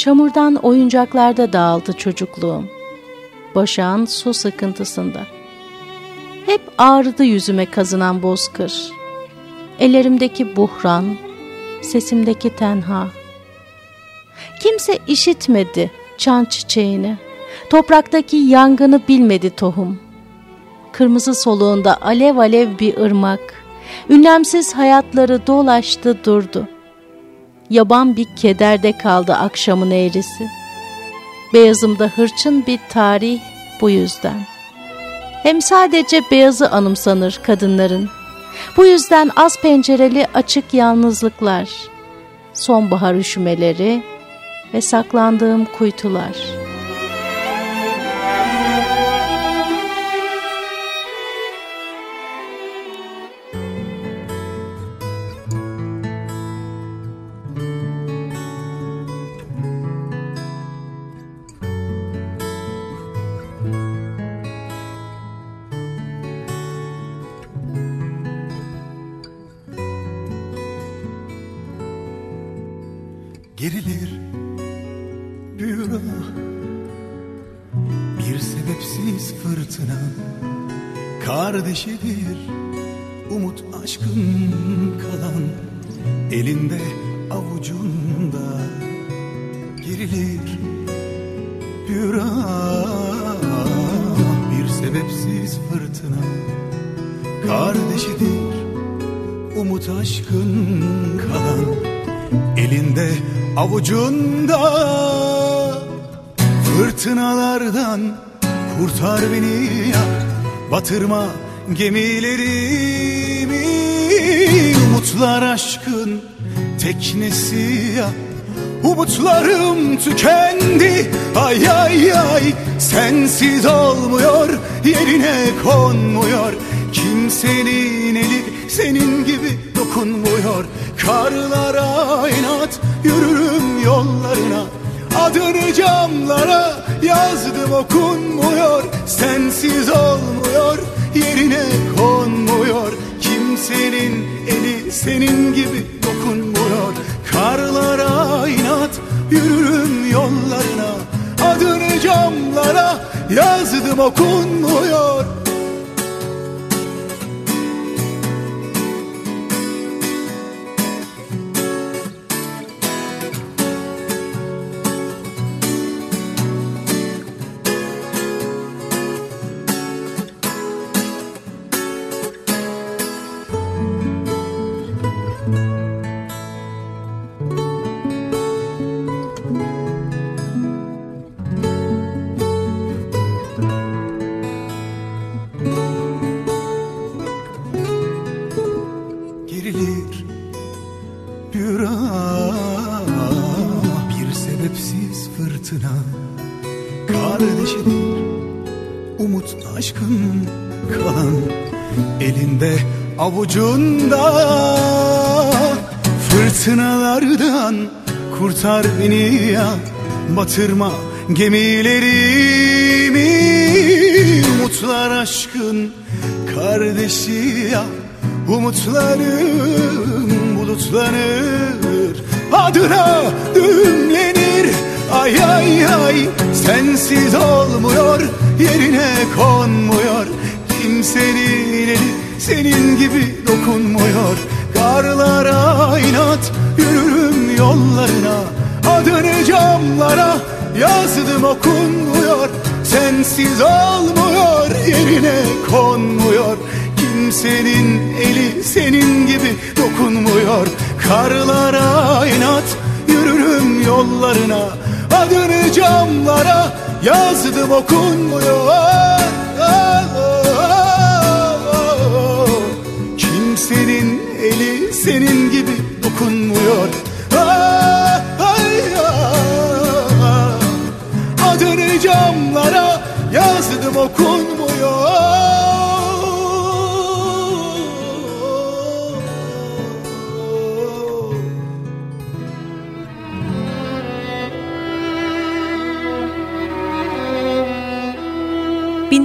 Çamurdan oyuncaklarda dağıldı çocukluğum. Başağın su sıkıntısında. Hep ağrıdı yüzüme kazınan bozkır. Ellerimdeki buhran, sesimdeki tenha. Kimse işitmedi çan çiçeğini. Topraktaki yangını bilmedi tohum. Kırmızı soluğunda alev alev bir ırmak. Ünlemsiz hayatları dolaştı durdu.'' Yaban bir kederde kaldı akşamın eğrisi. Beyazımda hırçın bir tarih bu yüzden. Hem sadece beyazı anımsanır kadınların. Bu yüzden az pencereli açık yalnızlıklar, sonbahar üşümeleri ve saklandığım kuytular.'' Kardeşidir Umut aşkın kalan. Elinde avucunda Gerilir büyür Bir sebepsiz fırtına kardeşidir Umut aşkın kalan. Elinde avucunda Fırtınalardan kurtar beni ya Batırma gemilerimi. Umutlar aşkın teknesi ya. Umutlarım tükendi. Ay ay ay Sensiz olmuyor yerine konmuyor. Kimsenin eli senin gibi dokunmuyor. Karlara inat yürürüm yollarına Adını camlara yazdım okunmuyor. Sensiz olmuyor yerine konmuyor. Kimsenin eli senin gibi dokunmuyor. Karlara inat yürürüm yollarına. Adını camlara yazdım okunmuyor avucunda Fırtınalardan kurtar beni ya. Batırma gemilerimi Umutlar aşkın kardeşi ya. Umutlarım bulutlanır Adına düğümlenir Ay ay ay sensiz olmuyor Yerine konmuyor. Kimsenin eli senin gibi dokunmuyor. Karlara inat yürürüm yollarına. Adını camlara yazdım okunmuyor. Sensiz olmuyor yerine konmuyor. Kimsenin eli senin gibi dokunmuyor. Karlara inat yürürüm yollarına. Adını camlara yazdım okunmuyor eli senin gibi dokunmuyor. Adını camlara yazdım okunmuyor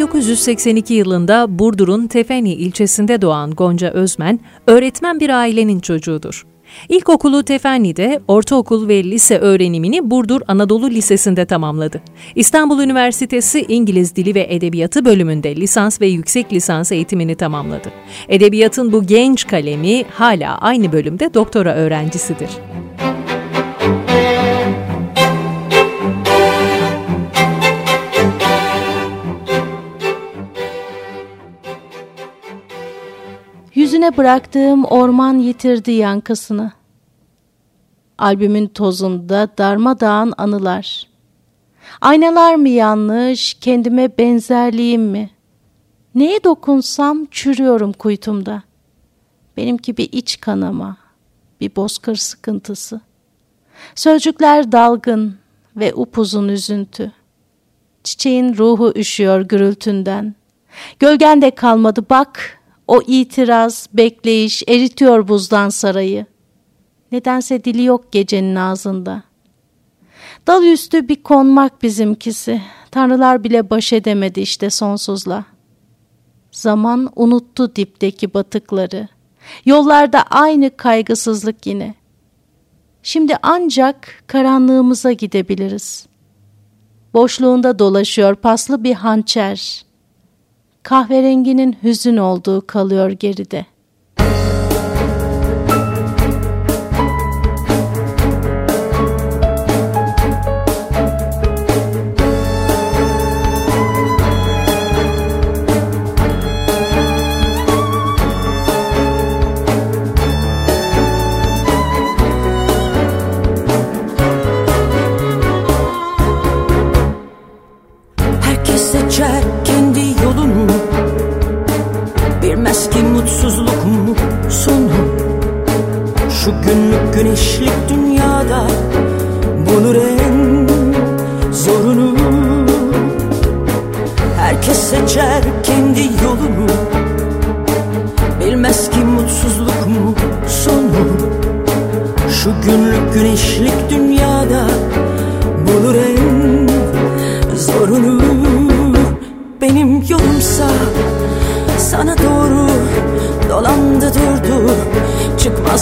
1982 yılında Burdur'un Tefeni ilçesinde doğan Gonca Özmen, öğretmen bir ailenin çocuğudur. İlkokulu Tefenli'de, ortaokul ve lise öğrenimini Burdur Anadolu Lisesi'nde tamamladı. İstanbul Üniversitesi İngiliz Dili ve Edebiyatı bölümünde lisans ve yüksek lisans eğitimini tamamladı. Edebiyatın bu genç kalemi hala aynı bölümde doktora öğrencisidir. Yüzüne bıraktığım orman yitirdi yankısını. Albümün tozunda darmadağın anılar. Aynalar mı yanlış, kendime benzerliğim mi? Neye dokunsam çürüyorum kuytumda. Benimki bir iç kanama, bir bozkır sıkıntısı. Sözcükler dalgın ve upuzun üzüntü. Çiçeğin ruhu üşüyor gürültünden. Gölgen de kalmadı bak, o itiraz, bekleyiş eritiyor buzdan sarayı. Nedense dili yok gecenin ağzında. Dal üstü bir konmak bizimkisi. Tanrılar bile baş edemedi işte sonsuzla. Zaman unuttu dipteki batıkları. Yollarda aynı kaygısızlık yine. Şimdi ancak karanlığımıza gidebiliriz. Boşluğunda dolaşıyor paslı bir hançer kahverenginin hüzün olduğu kalıyor geride.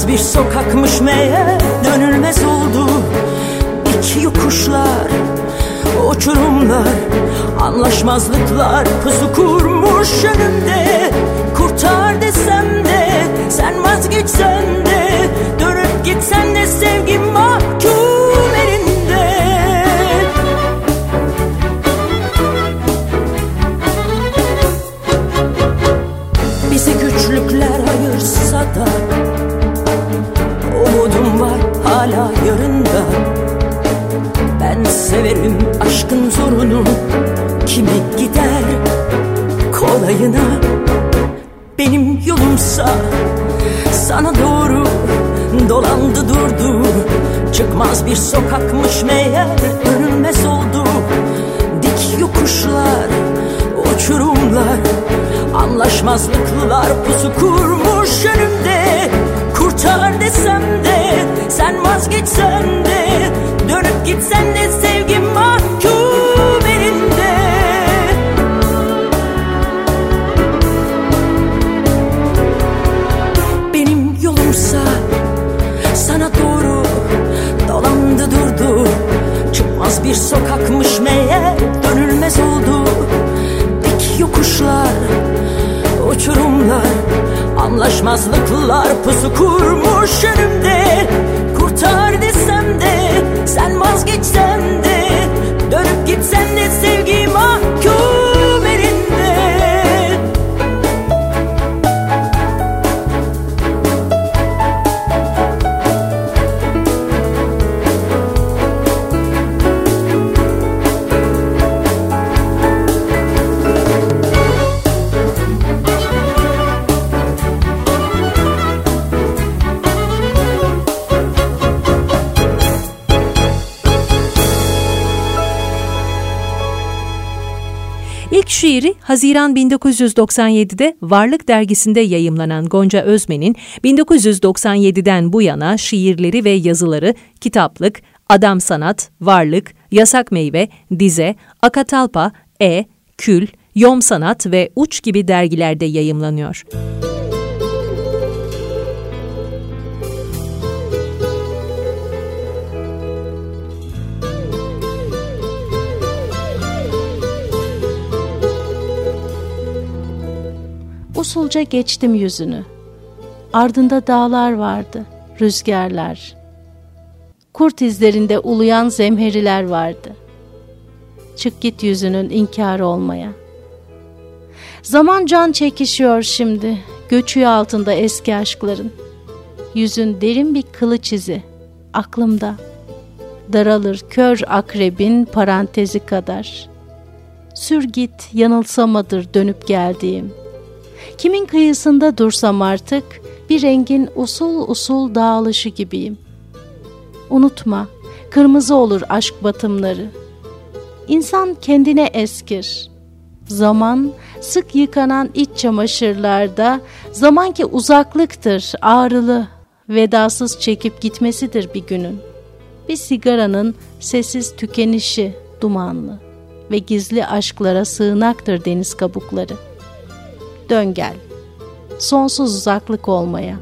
Bir sokakmış meğer dönülmez oldu. İki yokuşlar, uçurumlar Anlaşmazlıklar pusu kurmuş önümde. Kurtar desem de sen vazgeçsen de Dönüp gitsen de sevgim mahkum elinde. Bizi güçlükler ayırsa da hala yarında Ben severim aşkın zorunu. Kimi gider kolayına? Benim yolumsa sana doğru Dolandı durdu. Çıkmaz bir sokakmış meğer Dönülmez oldu. Dik yokuşlar Uçurumlar Anlaşmazlıklar pusu kurmuş önümde. Kurtar desem de sen vazgeçsen de Dönüp gitsen de sevgim mahkum elinde. Benim yolumsa sana doğru dolandı durdu. Çıkmaz bir sokakmış meğer dönülmez oldu. Dik yokuşlar uçurumlar Anlaşmazlıklar pusu kurmuş önümde Kurtar desem de sen vazgeçsen de Dönüp gitsen de sevgi mahkum şiiri Haziran 1997'de Varlık dergisinde yayımlanan Gonca Özmen'in 1997'den bu yana şiirleri ve yazıları Kitaplık, Adam Sanat, Varlık, Yasak Meyve, Dize, Akatalpa, E, Kül, Yom Sanat ve Uç gibi dergilerde yayımlanıyor. Usulca geçtim yüzünü. Ardında dağlar vardı, rüzgarlar. Kurt izlerinde uluyan zemheriler vardı. Çık git yüzünün inkarı olmaya. Zaman can çekişiyor şimdi, göçüğü altında eski aşkların. Yüzün derin bir kılıç izi, aklımda. Daralır kör akrebin parantezi kadar. Sür git yanılsamadır dönüp geldiğim.'' Kimin kıyısında dursam artık bir rengin usul usul dağılışı gibiyim. Unutma, kırmızı olur aşk batımları. İnsan kendine eskir. Zaman sık yıkanan iç çamaşırlarda zaman ki uzaklıktır, ağrılı, vedasız çekip gitmesidir bir günün. Bir sigaranın sessiz tükenişi dumanlı ve gizli aşklara sığınaktır deniz kabukları.'' Dön gel. Sonsuz uzaklık olmaya.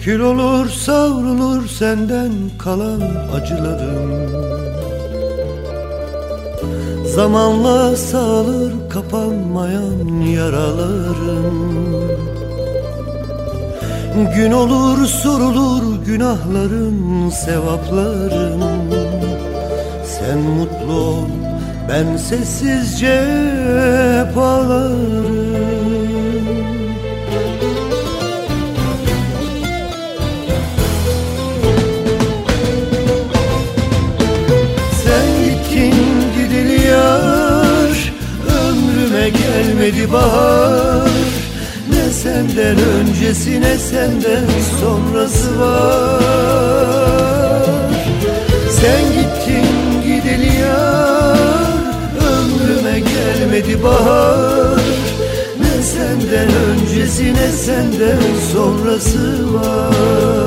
Kül olur savrulur senden kalan acılarım Zamanla sağılır kapanmayan yaralarım Gün olur sorulur günahların sevapların. Sen mutlu ol ben sessizce ağlarım Sen gittin gideli yar Ömrüme gelmedi bahar senden öncesine senden sonrası var. Sen gittin gideli yar Ömrüme gelmedi bahar. Ne senden öncesine senden sonrası var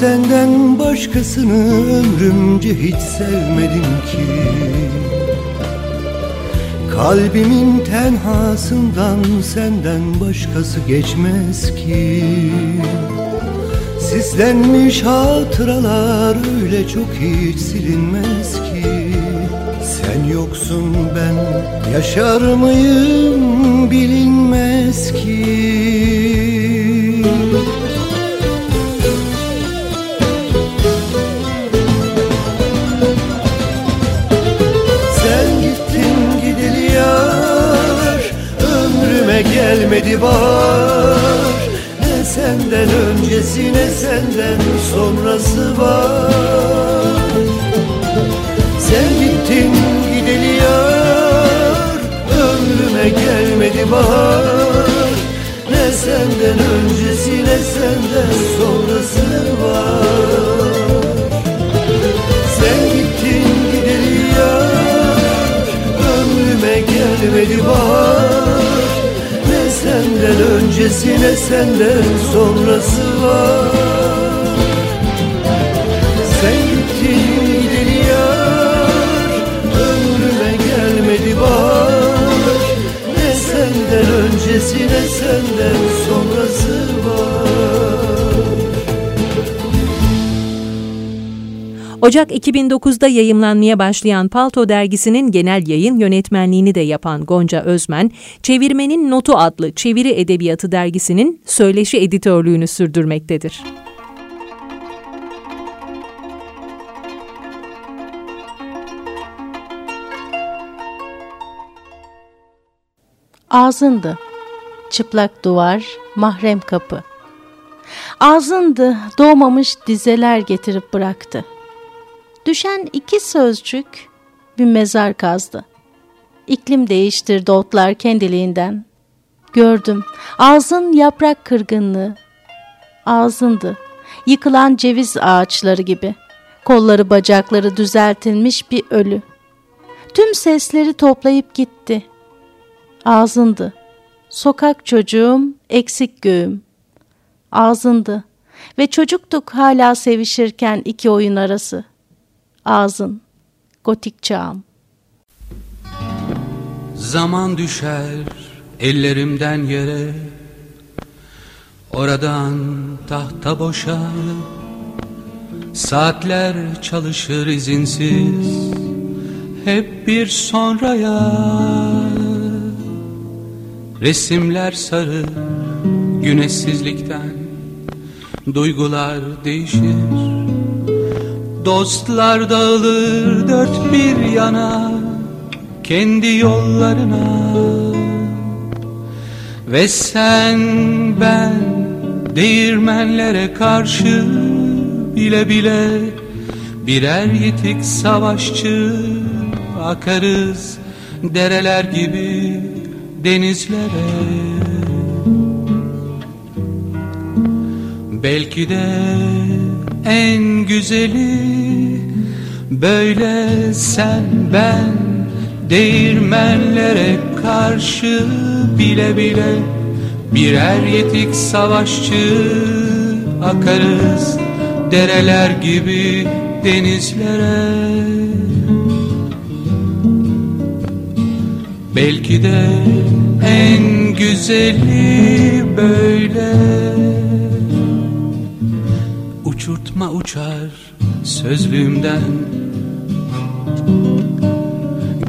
senden başkasını ömrümce hiç sevmedim ki. Kalbimin tenhasından senden başkası geçmez ki. Sislenmiş hatıralar öyle çok hiç silinmez ki. Sen yoksun ben yaşar mıyım bilinmez ki gelmedi bahar Ne senden öncesi ne senden sonrası var. Sen gittin gideli yar Ömrüme gelmedi bahar. Ne senden öncesi ne senden sonrası var. Sen gittin gideli yar Ömrüme gelmedi bahar öncesine senden sonrası var? Sen gittin gideli yar Ömrüme gelmedi bahar Ne senden öncesine senden Ocak 2009'da yayımlanmaya başlayan Palto dergisinin genel yayın yönetmenliğini de yapan Gonca Özmen, Çevirmenin Notu adlı çeviri edebiyatı dergisinin söyleşi editörlüğünü sürdürmektedir. Ağzındı, çıplak duvar, mahrem kapı. Ağzındı, doğmamış dizeler getirip bıraktı. Düşen iki sözcük bir mezar kazdı. İklim değiştirdi otlar kendiliğinden. Gördüm, ağzın yaprak kırgınlığı. Ağzındı, yıkılan ceviz ağaçları gibi. Kolları bacakları düzeltilmiş bir ölü. Tüm sesleri toplayıp gitti. Ağzındı, sokak çocuğum, eksik göğüm. Ağzındı ve çocuktuk hala sevişirken iki oyun arası.'' Ağzın, gotik çağım. Zaman düşer ellerimden yere, oradan tahta boşar, saatler çalışır izinsiz, hep bir sonraya. Resimler sarı güneşsizlikten, duygular değişir Dostlar dağılır dört bir yana Kendi yollarına. Ve sen ben değirmenlere karşı Bile bile birer yitik savaşçı Akarız dereler gibi denizlere. Belki de en güzeli. Böyle sen ben değirmenlere karşı bile bile Birer yetik savaşçı akarız. Dereler gibi denizlere. Belki de en güzeli böyle uçurtma uçar sözlüğümden.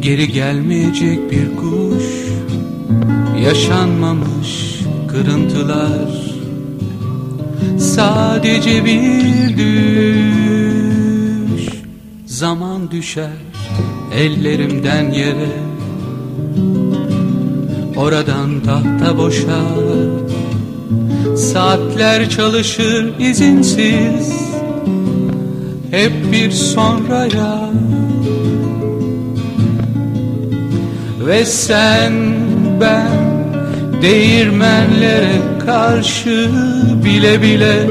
Geri gelmeyecek bir kuş Yaşanmamış kırıntılar. Sadece bir düş Zaman düşer ellerimden yere. Oradan tahta boşar Saatler çalışır izinsiz Hep bir sonraya. Ve sen ben Değirmenlere karşı bile bile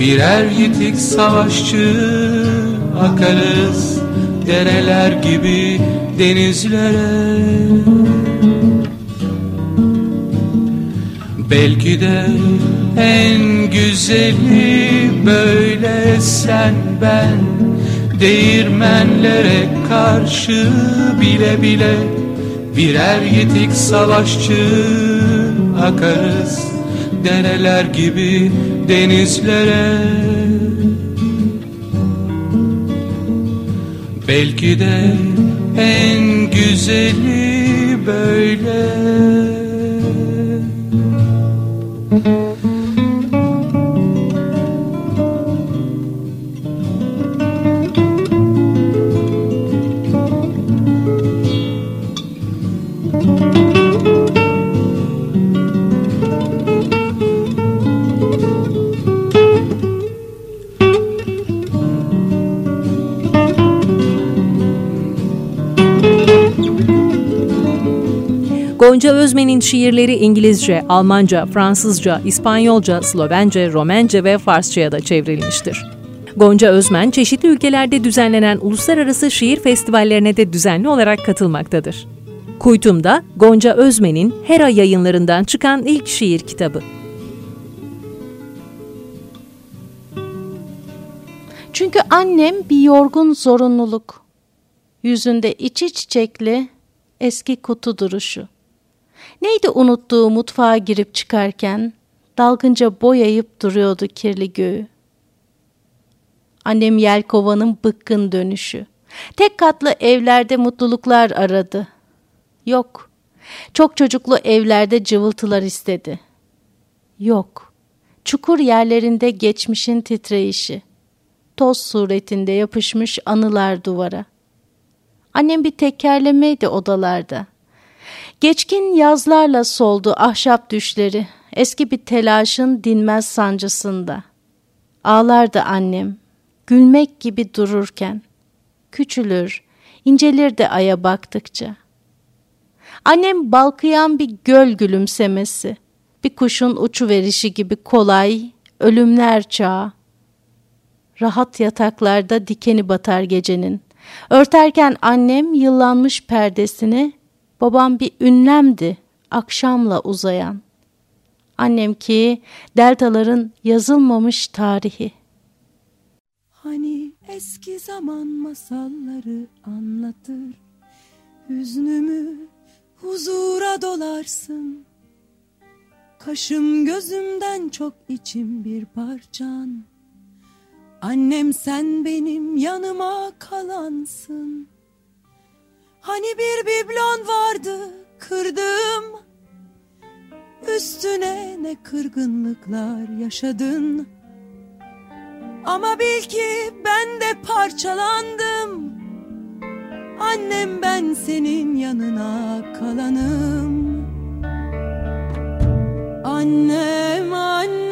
Birer yitik savaşçı Akarız dereler gibi denizlere Belki de en güzeli böyle sen ben. Değirmenlere karşı bile bile Birer yitik savaşçı akarız. Dereler gibi denizlere. Belki de en güzeli böyle Gonca Özmen'in şiirleri İngilizce, Almanca, Fransızca, İspanyolca, Slovence, Romence ve Farsça'ya da çevrilmiştir. Gonca Özmen, çeşitli ülkelerde düzenlenen uluslararası şiir festivallerine de düzenli olarak katılmaktadır. Kuytum'da Gonca Özmen'in Hera yayınlarından çıkan ilk şiir kitabı. Çünkü annem bir yorgun zorunluluk. Yüzünde içi çiçekli eski kutu duruşu. Neydi unuttuğu mutfağa girip çıkarken dalgınca boyayıp duruyordu kirli göğü. Annem Yelkova'nın bıkkın dönüşü. Tek katlı evlerde mutluluklar aradı. Yok. Çok çocuklu evlerde cıvıltılar istedi. Yok. Çukur yerlerinde geçmişin titreyişi. Toz suretinde yapışmış anılar duvara. Annem bir tekerlemeydi odalarda. Geçkin yazlarla soldu ahşap düşleri. Eski bir telaşın dinmez sancısında. Ağlardı annem. Gülmek gibi dururken. Küçülür, incelir de aya baktıkça. Annem balkıyan bir göl gülümsemesi, bir kuşun uçu verişi gibi kolay, ölümler çağı. Rahat yataklarda dikeni batar gecenin. Örterken annem yıllanmış perdesini, babam bir ünlemdi akşamla uzayan. Annem ki deltaların yazılmamış tarihi. Hani eski zaman masalları anlatır Hüznümü huzura dolarsın Kaşım gözümden çok içim bir parçan Annem sen benim yanıma kalansın Hani bir biblon vardı kırdım Üstüne ne kırgınlıklar yaşadın? Ama bil ki ben de parçalandım. Annem ben senin yanına kalanım. Annem annem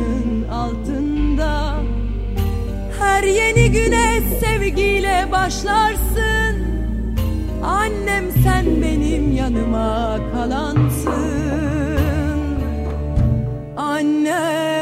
kaşlarının altında. Her yeni güne sevgiyle başlarsın. Annem sen benim yanıma kalansın. Annem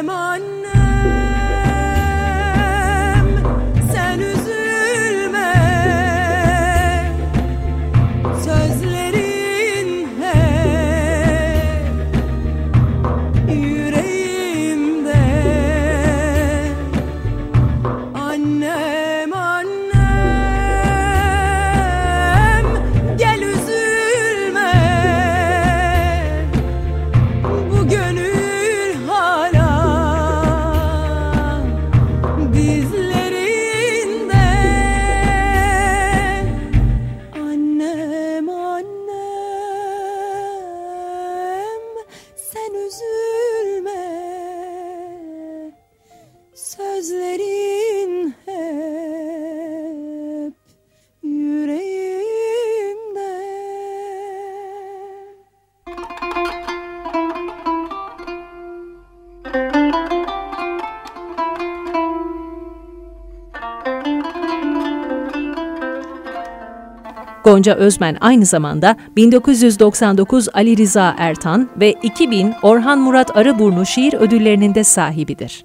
Gonca Özmen aynı zamanda 1999 Ali Rıza Ertan ve 2000 Orhan Murat Arıburnu şiir ödüllerinin de sahibidir.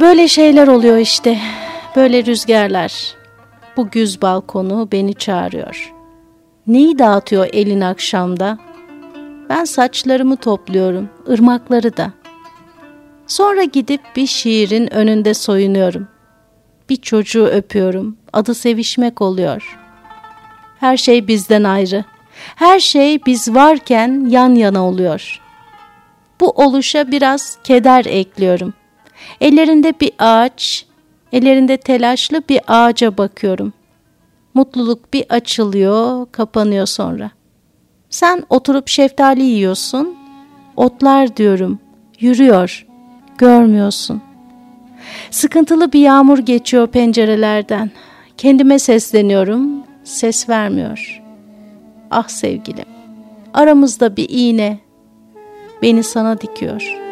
Böyle şeyler oluyor işte. Böyle rüzgarlar. Bu güz balkonu beni çağırıyor. Neyi dağıtıyor elin akşamda? Ben saçlarımı topluyorum, ırmakları da. Sonra gidip bir şiirin önünde soyunuyorum. Bir çocuğu öpüyorum, adı sevişmek oluyor. Her şey bizden ayrı. Her şey biz varken yan yana oluyor. Bu oluşa biraz keder ekliyorum. Ellerinde bir ağaç, ellerinde telaşlı bir ağaca bakıyorum. Mutluluk bir açılıyor, kapanıyor sonra. Sen oturup şeftali yiyorsun. Otlar diyorum, yürüyor, görmüyorsun. Sıkıntılı bir yağmur geçiyor pencerelerden. Kendime sesleniyorum, ses vermiyor. Ah sevgilim, aramızda bir iğne beni sana dikiyor.''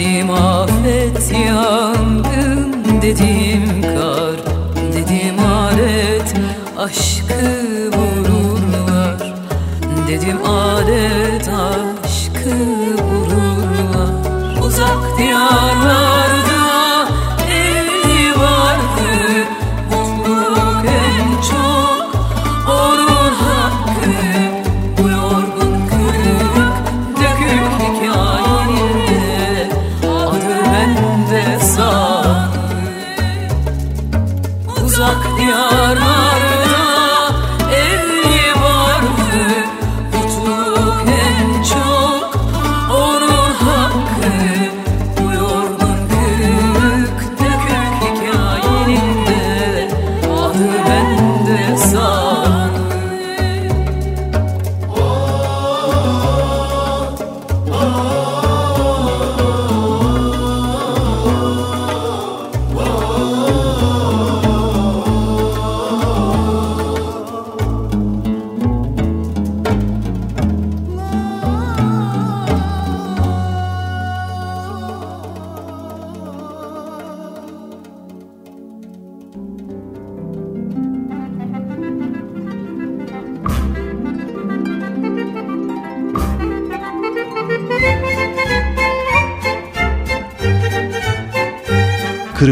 Dedim afet yangın Dedim kar. Dedim adet Aşkı vururlar Dedim adet Aşkı vururlar Uzak diyarlar